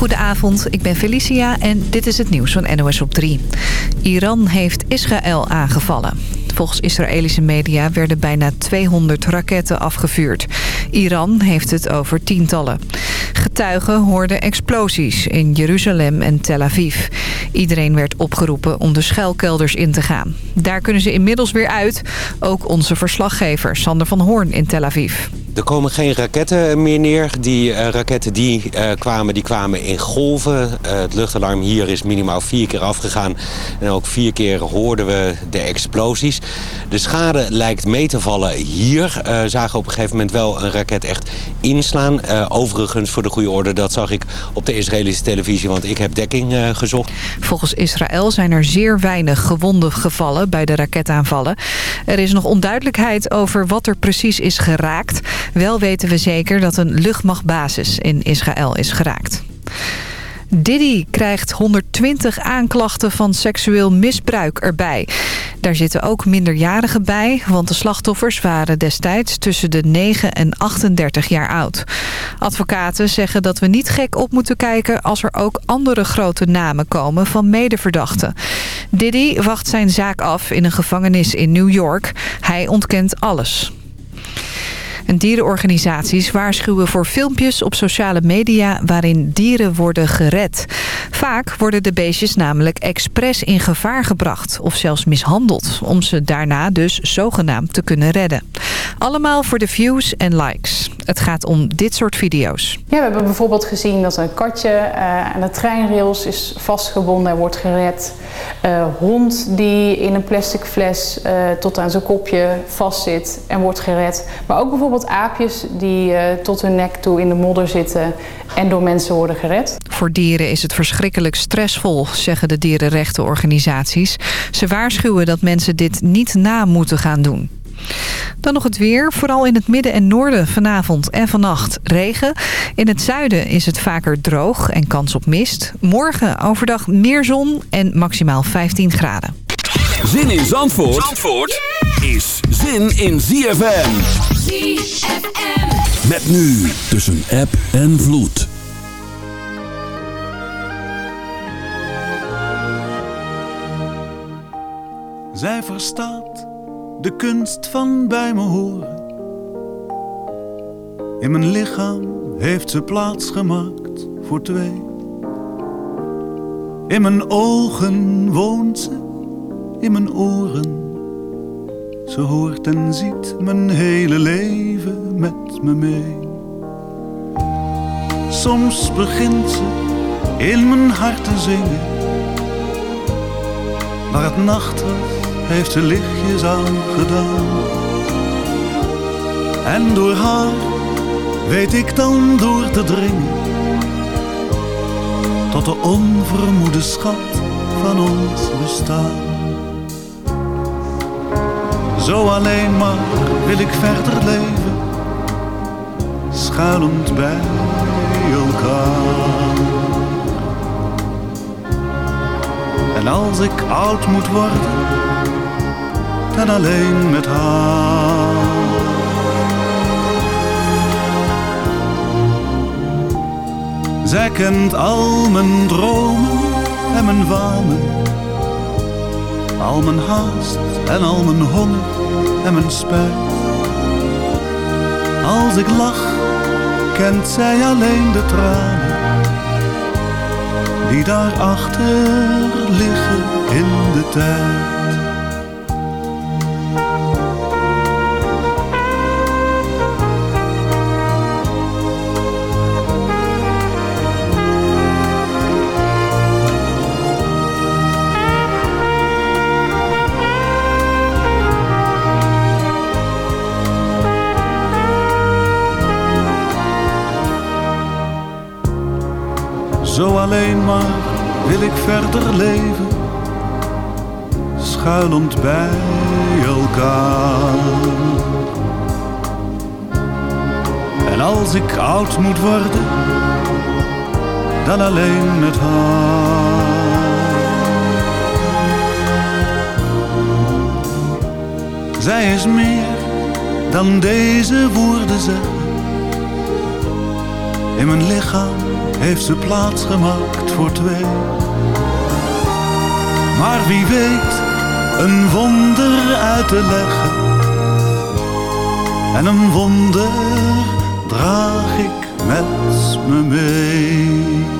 Goedenavond, ik ben Felicia en dit is het nieuws van NOS op 3. Iran heeft Israël aangevallen. Volgens Israëlische media werden bijna 200 raketten afgevuurd. Iran heeft het over tientallen. Getuigen hoorden explosies in Jeruzalem en Tel Aviv. Iedereen werd opgeroepen om de schuilkelders in te gaan. Daar kunnen ze inmiddels weer uit. Ook onze verslaggever Sander van Hoorn in Tel Aviv. Er komen geen raketten meer neer. Die uh, raketten die, uh, kwamen, die kwamen in golven. Uh, het luchtalarm hier is minimaal vier keer afgegaan. En ook vier keer hoorden we de explosies. De schade lijkt mee te vallen hier. Zagen op een gegeven moment wel een raket echt inslaan. Overigens, voor de goede orde, dat zag ik op de Israëlische televisie... want ik heb dekking uh, gezocht. Volgens Israël zijn er zeer weinig gewonden gevallen bij de raketaanvallen. Er is nog onduidelijkheid over wat er precies is geraakt. Wel weten we zeker dat een luchtmachtbasis in Israël is geraakt. Diddy krijgt 120 aanklachten van seksueel misbruik erbij. Daar zitten ook minderjarigen bij, want de slachtoffers waren destijds tussen de 9 en 38 jaar oud. Advocaten zeggen dat we niet gek op moeten kijken als er ook andere grote namen komen van medeverdachten. Diddy wacht zijn zaak af in een gevangenis in New York. Hij ontkent alles. En dierenorganisaties waarschuwen voor filmpjes op sociale media waarin dieren worden gered. Vaak worden de beestjes namelijk expres in gevaar gebracht of zelfs mishandeld... om ze daarna dus zogenaamd te kunnen redden. Allemaal voor de views en likes. Het gaat om dit soort video's. Ja, we hebben bijvoorbeeld gezien dat een katje uh, aan de treinrails is vastgebonden en wordt gered. Uh, hond die in een plastic fles uh, tot aan zijn kopje vastzit en wordt gered. Maar ook bijvoorbeeld aapjes die tot hun nek toe in de modder zitten en door mensen worden gered. Voor dieren is het verschrikkelijk stressvol, zeggen de dierenrechtenorganisaties. Ze waarschuwen dat mensen dit niet na moeten gaan doen. Dan nog het weer. Vooral in het midden en noorden vanavond en vannacht regen. In het zuiden is het vaker droog en kans op mist. Morgen overdag meer zon en maximaal 15 graden. Zin in Zandvoort, Zandvoort is zin in ZFM. ZFM. Met nu tussen app en vloed. Zij verstaat de kunst van bij me horen. In mijn lichaam heeft ze plaats gemaakt voor twee. In mijn ogen woont ze, in mijn oren. Ze hoort en ziet mijn hele leven met me mee. Soms begint ze in mijn hart te zingen. Maar het nacht heeft ze lichtjes aangedaan. En door haar weet ik dan door te dringen tot de onvermoede schat van ons bestaan. Zo alleen maar wil ik verder leven, schuilend bij elkaar. En als ik oud moet worden en alleen met haar. Zij kent al mijn dromen en mijn wanen, al mijn haast en al mijn honger en mijn spijt. Als ik lach, kent zij alleen de tranen die daarachter liggen in de tijd. Alleen maar wil ik verder leven, schuilend bij elkaar. En als ik oud moet worden, dan alleen met haar. Zij is meer dan deze woorden zeggen In mijn lichaam heeft ze plaats gemaakt voor twee. Maar wie weet een wonder uit te leggen. En een wonder draag ik met me mee.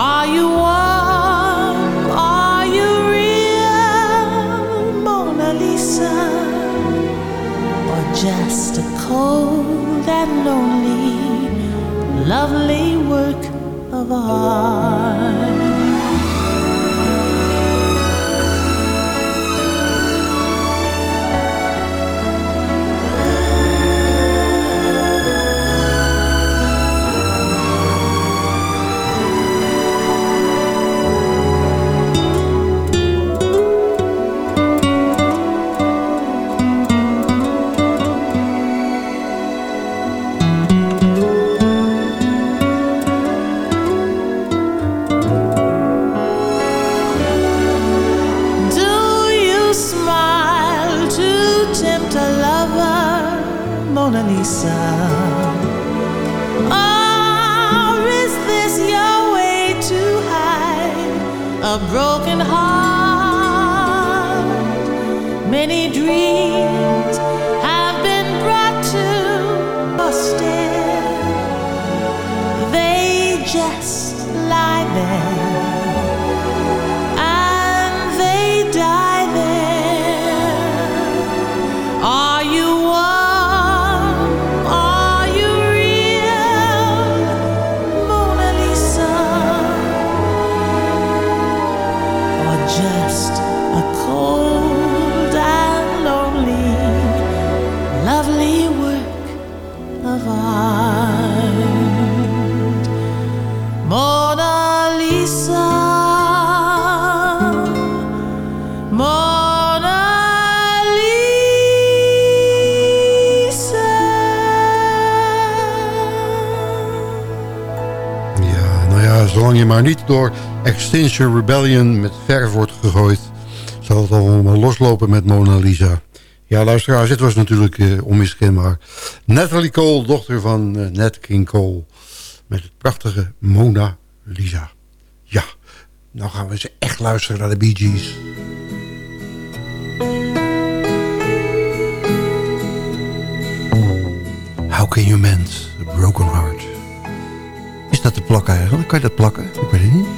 Are you warm? Are you real, Mona Lisa? Or just a cold and lonely, lovely work of art? Extinction Rebellion met verf wordt gegooid... zal het allemaal loslopen met Mona Lisa. Ja, luisteraars, dit was natuurlijk uh, onmiskenbaar. Natalie Cole, dochter van uh, Nat King Cole. Met het prachtige Mona Lisa. Ja, nou gaan we eens echt luisteren naar de Bee Gees. How can you mend a broken heart? Is dat te plakken eigenlijk? Kan je dat plakken? Ik weet het niet.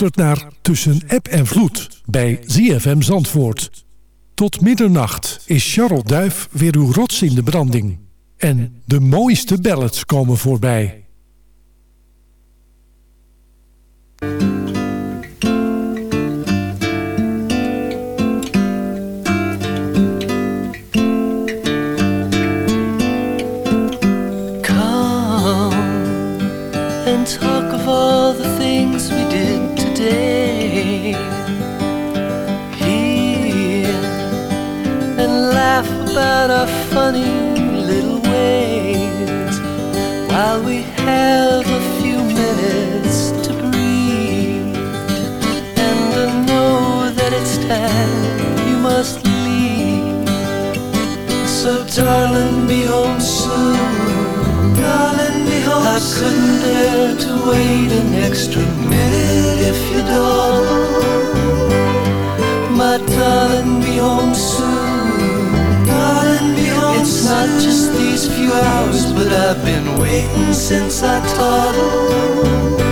Luistert naar Tussen App en Vloed bij ZFM Zandvoort. Tot middernacht is Charles Duif weer uw rots in de branding. En de mooiste ballads komen voorbij. About our funny little ways while we have a few minutes to breathe. And I know that it's time you must leave. So, darling, be home soon. Darling, I couldn't dare to wait an extra minute if you don't. My darling, be home soon. It's not just these few hours, but I've been waiting since I toddled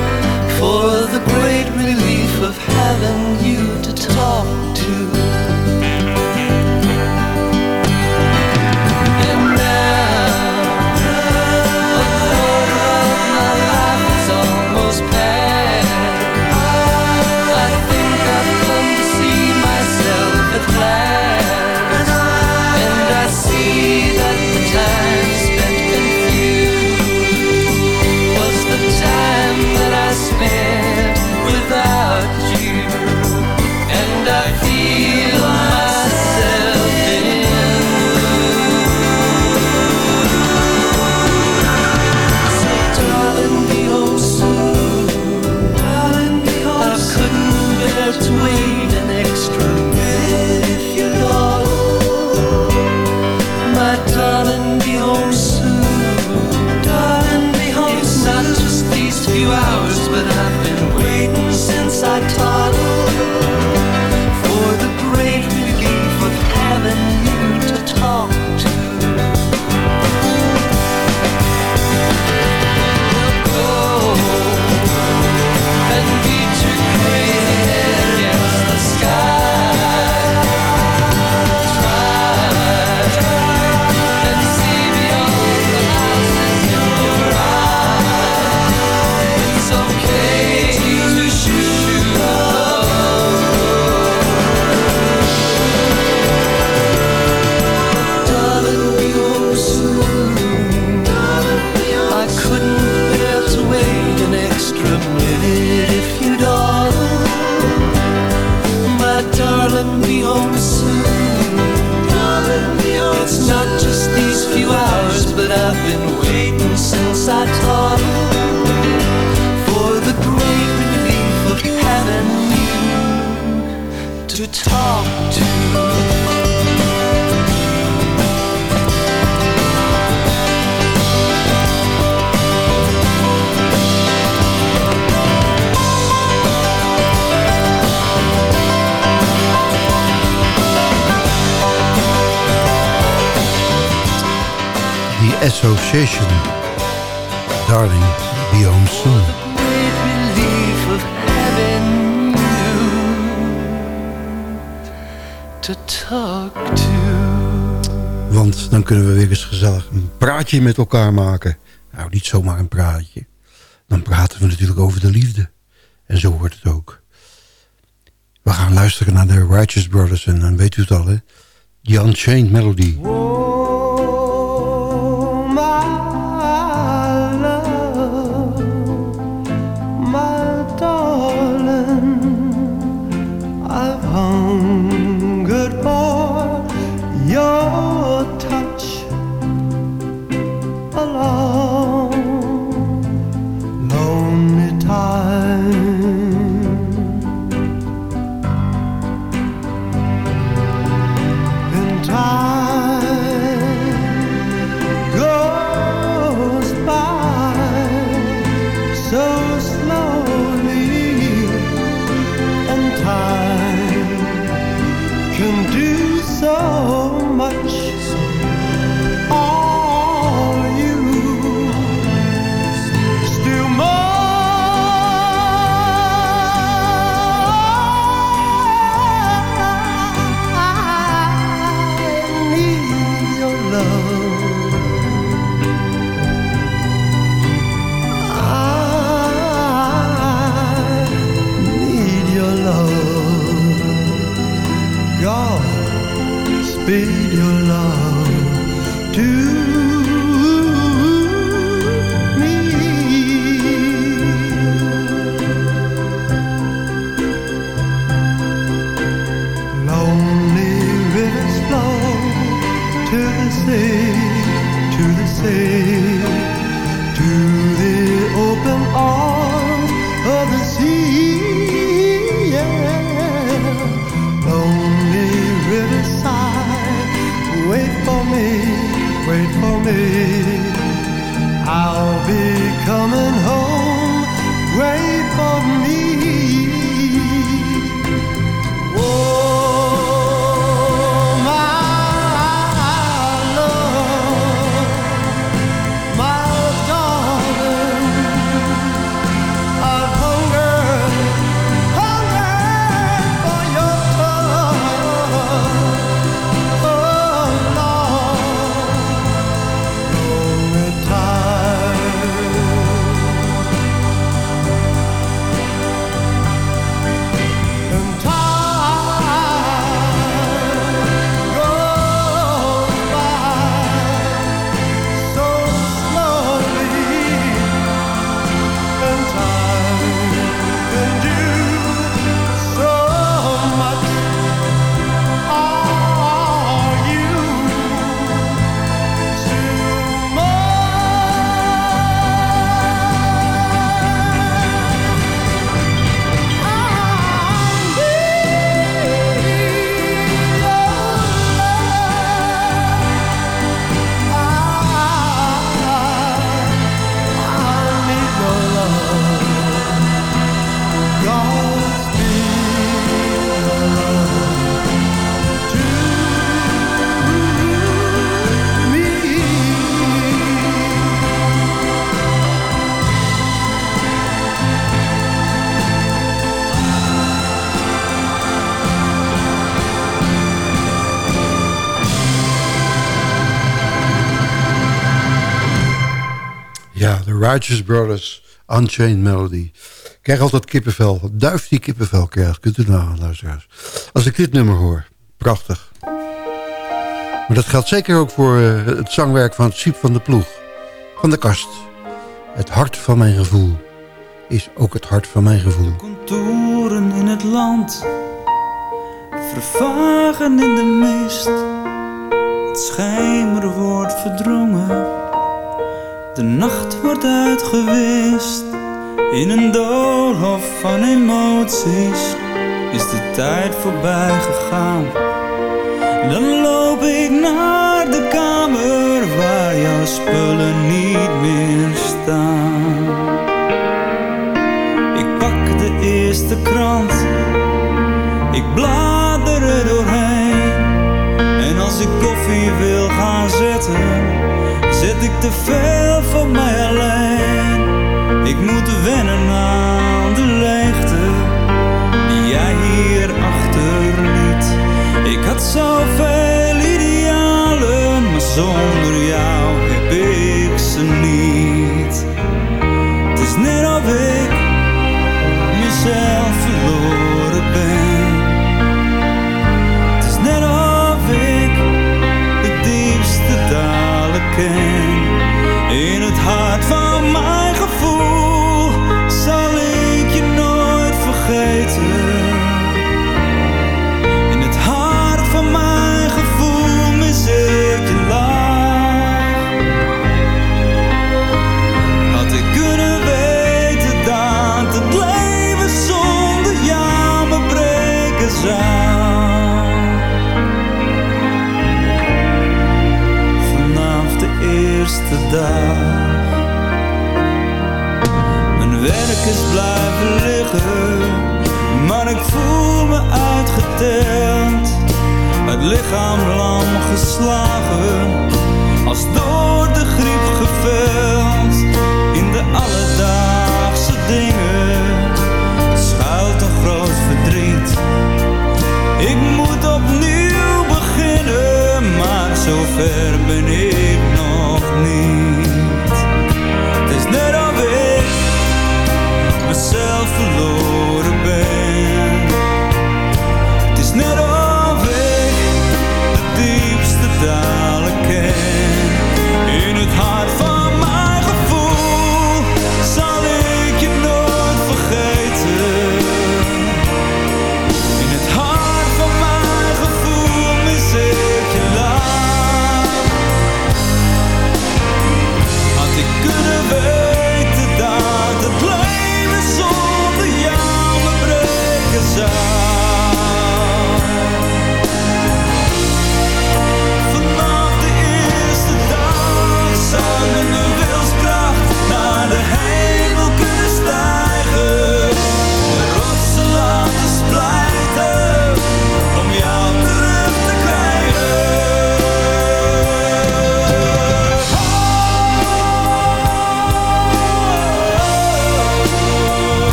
praatje met elkaar maken. Nou, niet zomaar een praatje. Dan praten we natuurlijk over de liefde. En zo wordt het ook. We gaan luisteren naar de Righteous Brothers. En dan weet u het al, hè? The Unchained Melody. Righteous Brothers, Unchained Melody. Ik krijg altijd kippenvel. Duif die kippenvel krijgt. Kunt u nou luisteraars. Als ik dit nummer hoor. Prachtig. Maar dat geldt zeker ook voor eh, het zangwerk van Siep van de Ploeg. Van de Kast. Het hart van mijn gevoel. Is ook het hart van mijn gevoel. Toeren in het land, vervagen in de mist. Het schijmer wordt verdrongen, de nacht wordt uitgewist. In een doolhof van emoties is de tijd voorbij gegaan. Dan loop ik naar de kamer waar jouw spullen niet meer staan. Ik pak de eerste krant, ik blader er doorheen. En als ik zet ik te veel voor mij alleen. Ik moet wennen aan de leegte die jij hier achterliet. Ik had zoveel idealen, maar zonder is blijven liggen, maar ik voel me uitgeteld. Het lichaam lam geslagen, als door de griep geveld. In de alledaagse dingen schuilt een groot verdriet. Ik moet opnieuw beginnen, maar zover ben ik nog niet.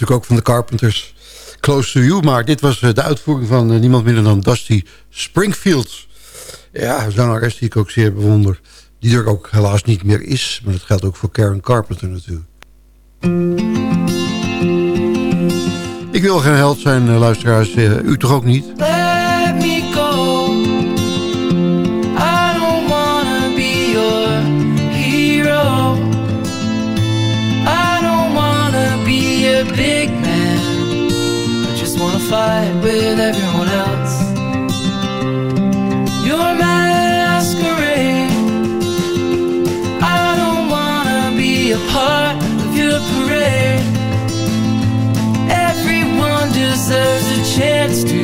natuurlijk ook van de Carpenters. Close to You. Maar dit was eh, de uitvoering van eh, niemand minder dan Dusty Springfield. Ja, zangeres die ik ook zeer bewonder. Die er ook helaas niet meer is. Maar dat geldt ook voor Karen Carpenter natuurlijk. Ik wil geen held zijn, eh, luisteraars. U toch ook niet? Fight with everyone else. You're masquerade. I don't wanna be a part of your parade. Everyone deserves a chance to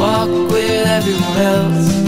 walk with everyone else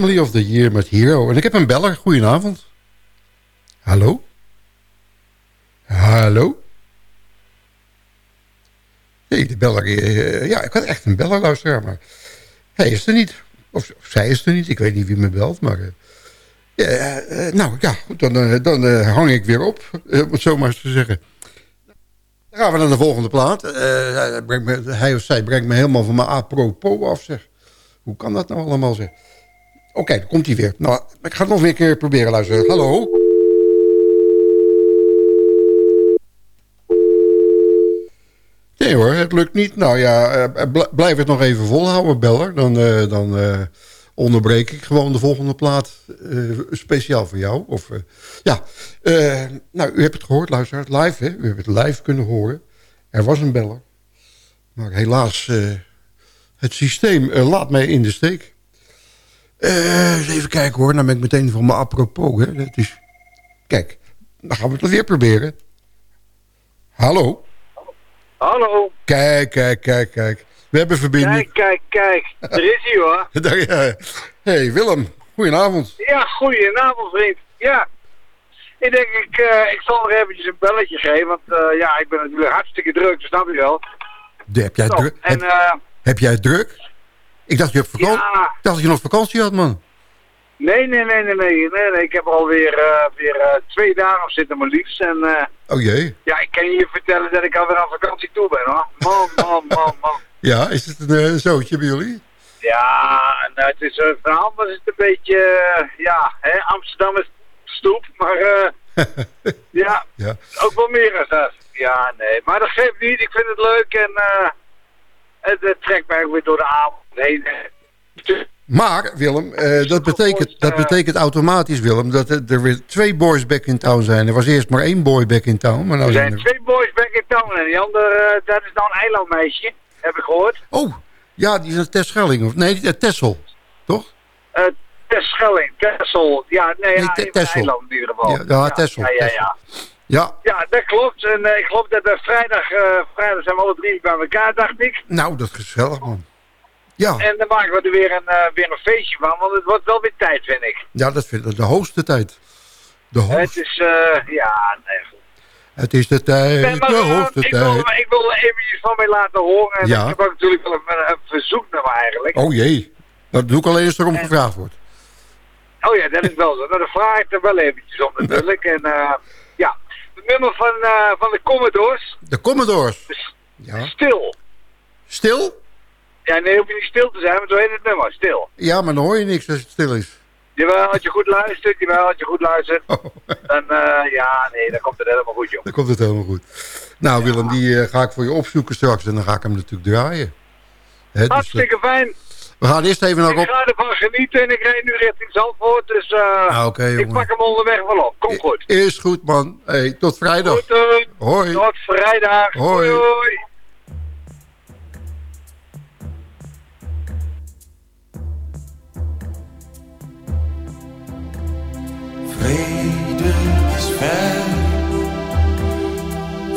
Family of the Year met Hero. En ik heb een beller. Goedenavond. Hallo? Hallo? Nee, de beller... eh, ja, ik had echt een beller, luisteraar, maar... Hij is er niet. Of, zij is er niet. Ik weet niet wie me belt, maar... eh, eh, nou, ja, dan, eh, eh, hang ik weer op, eh, om het zo maar eens te zeggen. Dan gaan we naar de volgende plaat. Eh, hij, hij of zij brengt me helemaal van mijn apropos af, zeg. Hoe kan dat nou allemaal, zeg? Oké, dan komt hij weer. Nou, ik ga het nog een keer proberen luisteren. Hallo? Nee hoor, het lukt niet. Nou ja, eh, bl- blijf het nog even volhouden, beller. Dan, eh, dan eh, onderbreek ik gewoon de volgende plaat eh, speciaal voor jou. Of, eh, ja, eh, nou, u hebt het gehoord, luisteraars, live, hè? U hebt het live kunnen horen. Er was een beller. Maar helaas, eh, het systeem eh, laat mij in de steek. Eh, eens even kijken hoor, dan ben ik meteen van mijn apropos. Hè. Dat is... Kijk, dan gaan we het weer proberen. Hallo? Hallo. Kijk, kijk, kijk, kijk. We hebben verbinding. Kijk, kijk, kijk. Er is hij hoor. Daar, ja. hey, Willem. Goedenavond. Ja, goedenavond vriend. Ja. Ik denk, ik, eh, ik zal nog eventjes een belletje geven, want eh, ja, ik ben natuurlijk hartstikke druk, dat snap je wel. De- Heb jij, druk? en heb, heb jij druk? Ik dacht, je op vakantie, Ja. dacht dat je nog vakantie had, man. nee, nee, nee, nee, nee, nee, nee, ik heb er alweer eh, weer, eh, twee dagen op zitten maar liefst. En eh, Oh jee. ja, ik kan je vertellen dat ik alweer aan vakantie toe ben hoor. Man, man, man, man. Ja, is het een zootje bij jullie? Ja, nou, het is, uh, vanavond was het een beetje, ja, hè, Amsterdam is stoep, maar ja, Ja. ook wel meer dan dat. Ja, nee, maar dat geeft niet, ik vind het leuk en het, het trekt mij ook weer door de avond heen. Maar, Willem, eh, dat, betekent, dat betekent automatisch, Willem, dat er, er weer twee boys back in town zijn. Er was eerst maar één boy back in town, maar nou Er zijn zijn er... twee boys back in town en die andere, eh, dat is nou een eilandmeisje, heb ik gehoord. Oh, Ja, die is een Terschelling. Of, nee, uh, Tessel. Toch? Uh, Terschelling, Tessel. Ja, nee, Nee, ja, Te- even Texel. eiland in ieder geval. Ja, ja, Texel, Ja, ja, ja. Ja, Ja, dat klopt. En eh, ik geloof dat we vrijdag, eh, vrijdag zijn we alle drie bij elkaar, dacht ik. nou, dat is gezellig, man. Ja, En dan maken we er weer een, eh, weer een feestje van, want het wordt wel weer tijd, vind ik. ja dat vind ik de hoogste tijd. De Het hoogste. is, eh, ja, nee, goed. Het is de tijd, Nee, maar, de hoogste ik, wil, tijd. ik wil er eventjes van mij laten horen. En Ja. ik heb ook natuurlijk wel een, een verzoeknummer eigenlijk. Oh jee, dat doe ik alleen als er om gevraagd wordt. Oh ja, dat is wel zo. Nou, dan vraag ik er wel eventjes om natuurlijk. En eh, ja, het nummer van, van de Commodores, De Commodores. Ja. Stil. Stil? Ja, nee, hoef je niet stil te zijn, maar zo heet het nummer, Stil. Ja, maar dan hoor je niks als het stil is. Jawel, als je goed luistert, jawel, als je goed luistert, Oh. dan, eh, ja, nee, dan komt het helemaal goed, joh. Dan komt het helemaal goed. Nou, Willem, die eh, ga ik voor je opzoeken straks. En dan ga ik hem natuurlijk draaien. Hè, dus, Hartstikke fijn. we gaan eerst even nog Ik op... ga ervan genieten en ik rijd nu richting Zandvoort, dus Ah, oké, ik pak hem onderweg wel op. Kom goed. Is goed, man. Hey, tot vrijdag. Goed, Hoi. tot vrijdag. Hoi. hoi. Vrede is ver,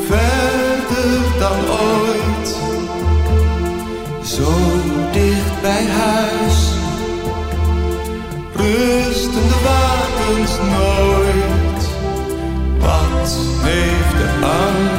verder dan ooit. Zo dicht bij huis, rusten de wapens nooit. Wat heeft de angst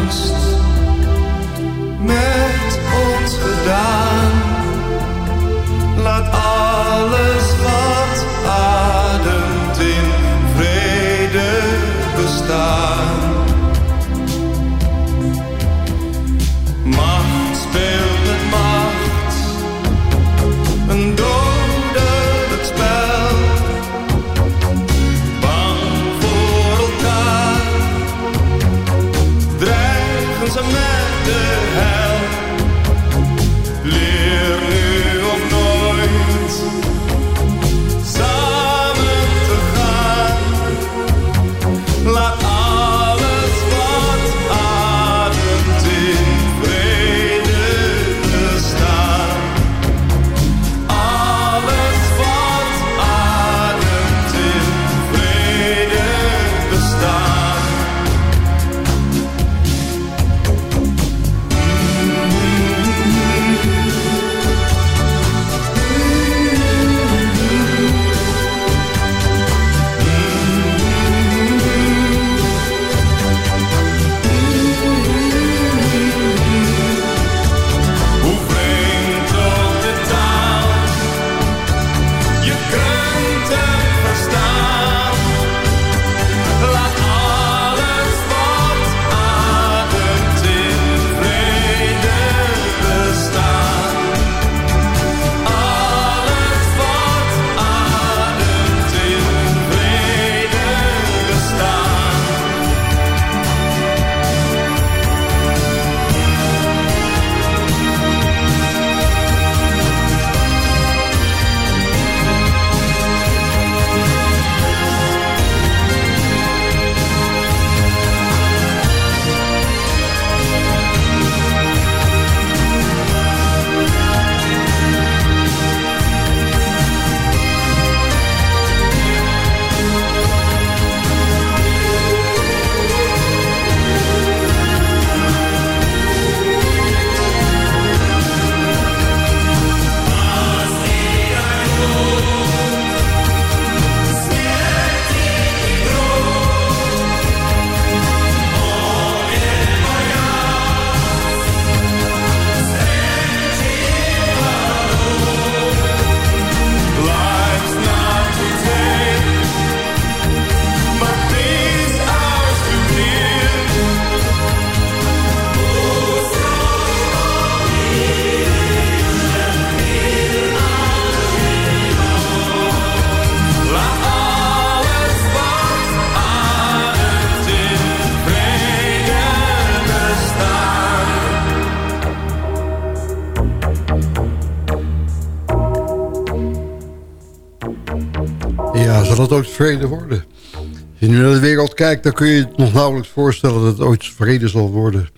ooit vrede worden? Als je nu naar de wereld kijkt, dan kun je het nog nauwelijks voorstellen dat het ooit vrede zal worden.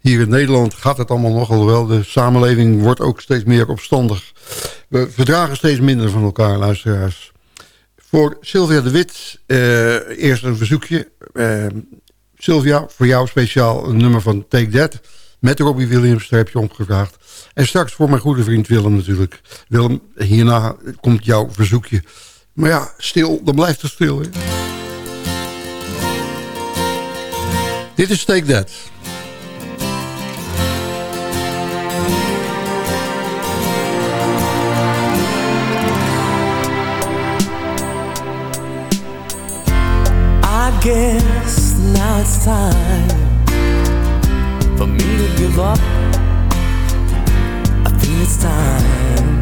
Hier in Nederland gaat het allemaal nogal wel. De samenleving wordt ook steeds meer opstandig. We verdragen steeds minder van elkaar, luisteraars. Voor Sylvia de Wit uh, eerst een verzoekje. Uh, Sylvia, voor jou speciaal een nummer van Take That. Met Robbie Williams, daar heb je omgevraagd. En straks voor mijn goede vriend Willem natuurlijk. Willem, hierna komt jouw verzoekje. Maar ja, stil, dan blijft het stil. Hè? Dit is Take That. I guess now it's time for me to give up. I think it's time.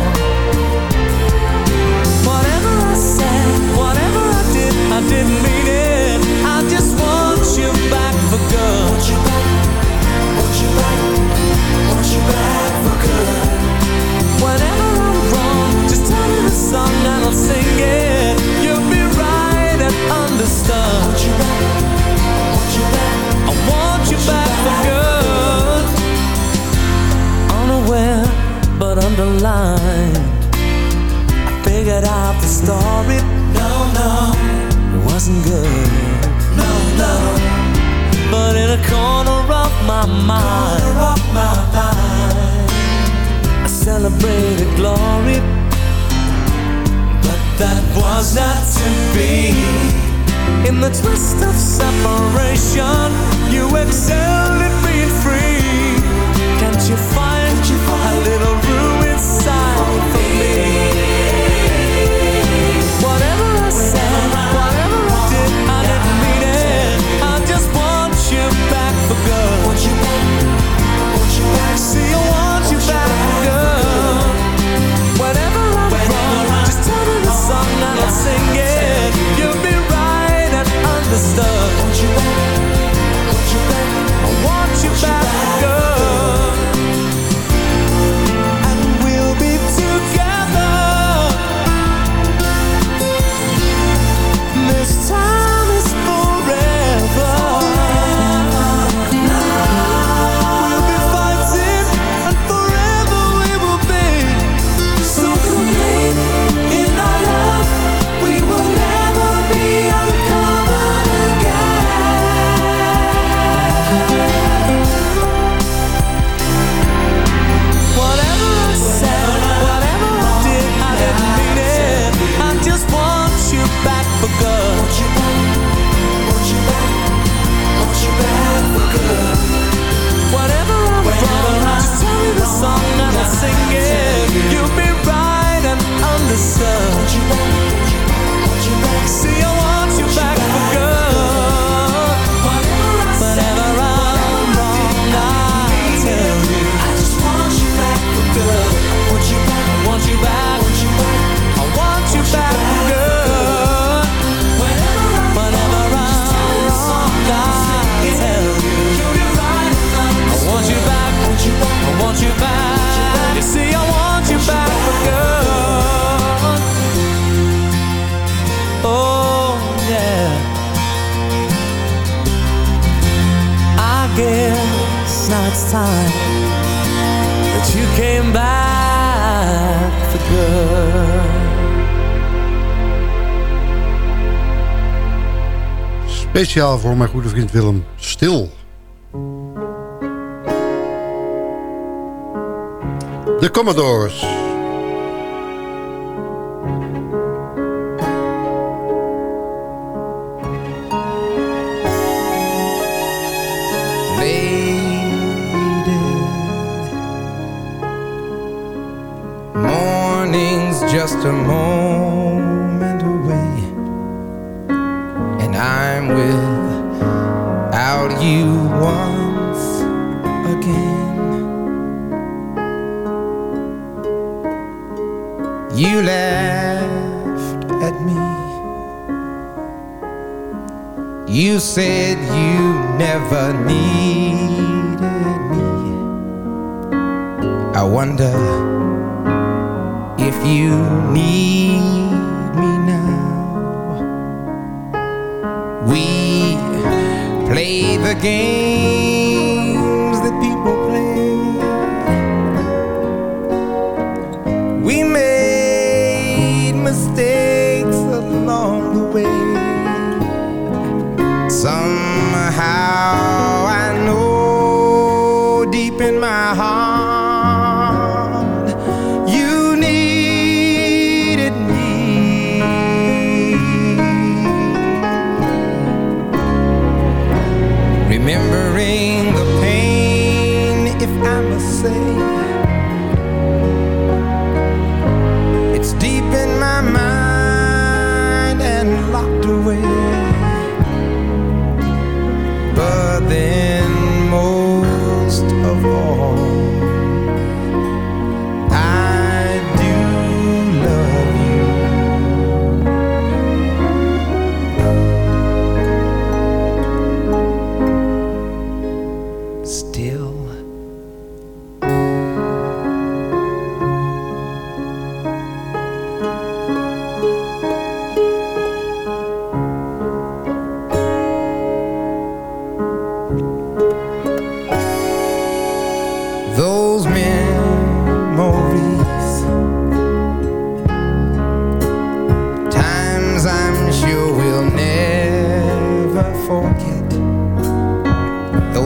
Speciaal voor mijn goede vriend Willem. Stil. De Commodores. You laughed at me. You said you never needed me. I wonder if you need me now. We play the game.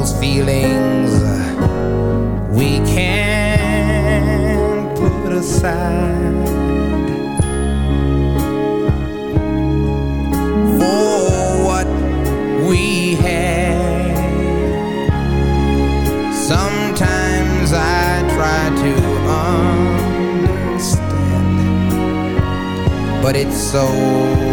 those feelings we can't put aside. For what we had, sometimes I try to understand, but it's so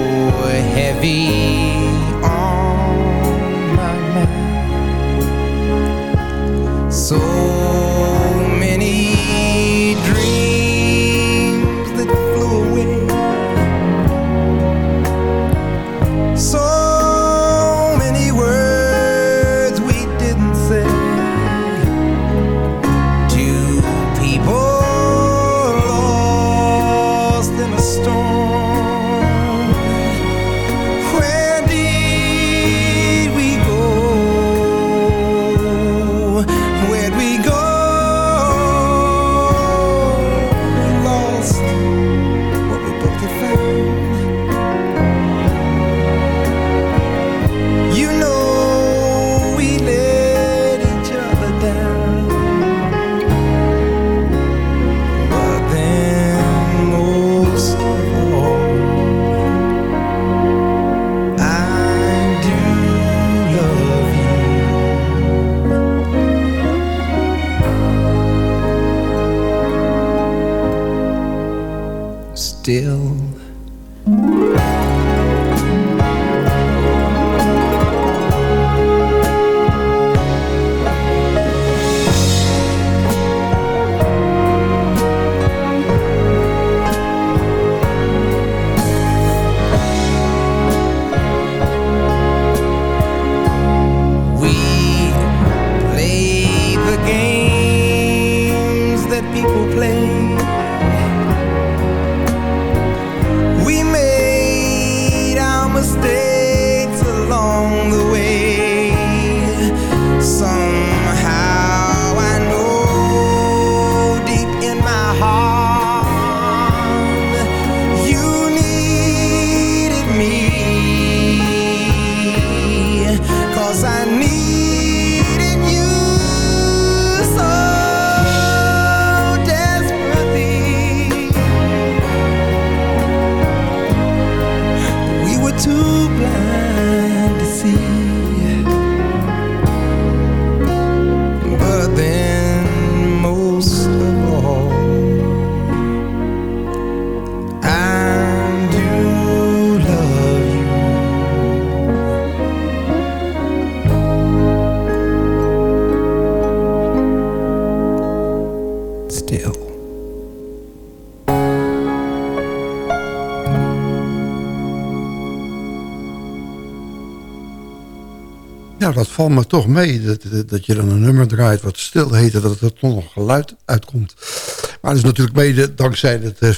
Dat valt me toch mee. Dat, dat, je dan een nummer draait wat stil heet... dat er toch nog geluid uitkomt. Maar dat is natuurlijk mede dankzij het eh,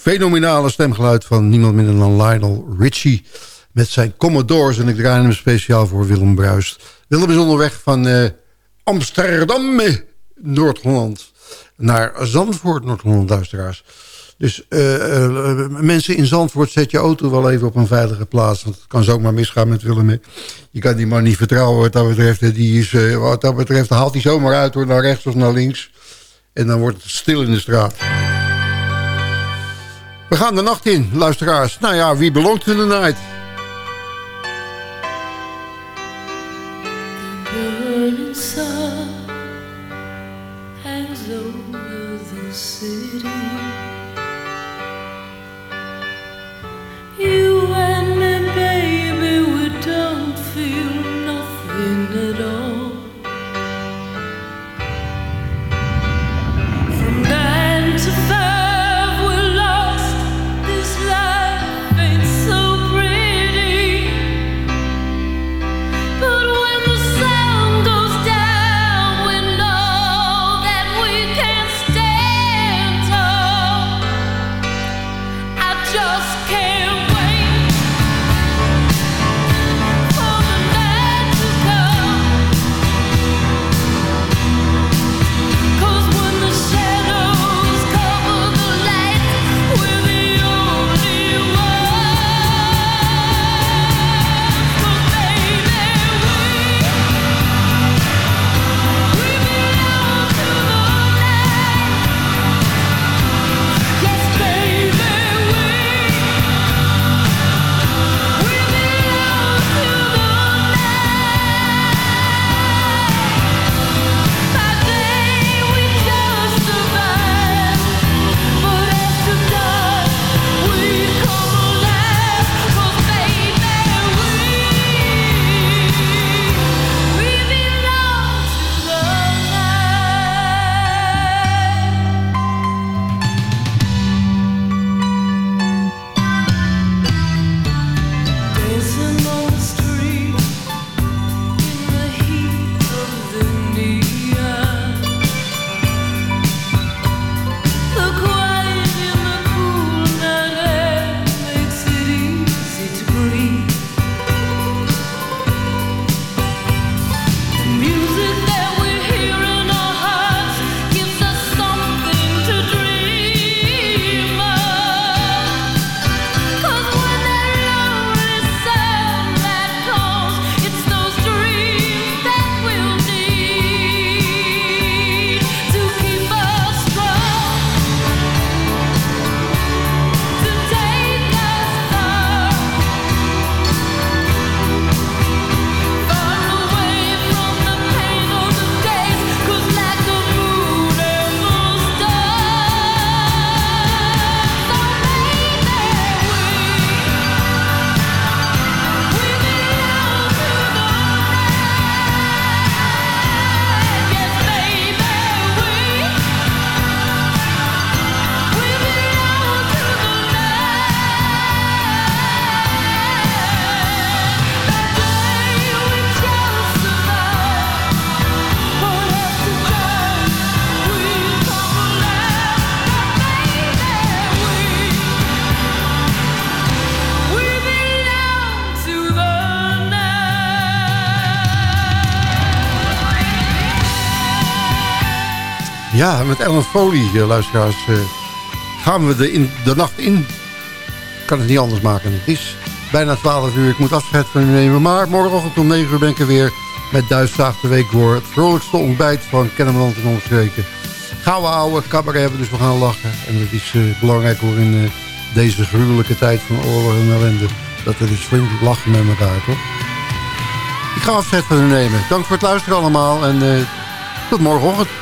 fenomenale stemgeluid... van niemand minder dan Lionel Richie... met zijn Commodores. En ik draai hem speciaal voor Willem Bruist. Willem is onderweg van eh, Amsterdam, Noord-Holland... naar Zandvoort, Noord-Holland, luisteraars. Dus eh, eh, mensen in Zandvoort, zet je auto wel even op een veilige plaats. Want het kan zomaar misgaan met Willem. Je kan die man niet vertrouwen wat dat betreft. Die is, eh, wat dat betreft haalt hij zomaar uit hoor, naar rechts of naar links. En dan wordt het stil in de straat. We gaan de nacht in, luisteraars. Nou ja, wie belongt to the night? Met Ellen Foley, eh, luisteraars, eh, gaan we de, in, de nacht in. Ik kan het niet anders maken. Het is bijna 12 uur, ik moet afscheid van u nemen. Maar morgenochtend om 9 uur ben ik er weer met Duitszaag de Week voor het vrolijkste ontbijt van Kennemerland en omstreken. We oude cabaret hebben, dus we gaan lachen. En het is eh, belangrijk hoor in deze gruwelijke tijd van oorlog en ellende... dat we dus flink lachen met elkaar, toch? Ik ga afscheid van u nemen. Dank voor het luisteren allemaal en tot morgenochtend.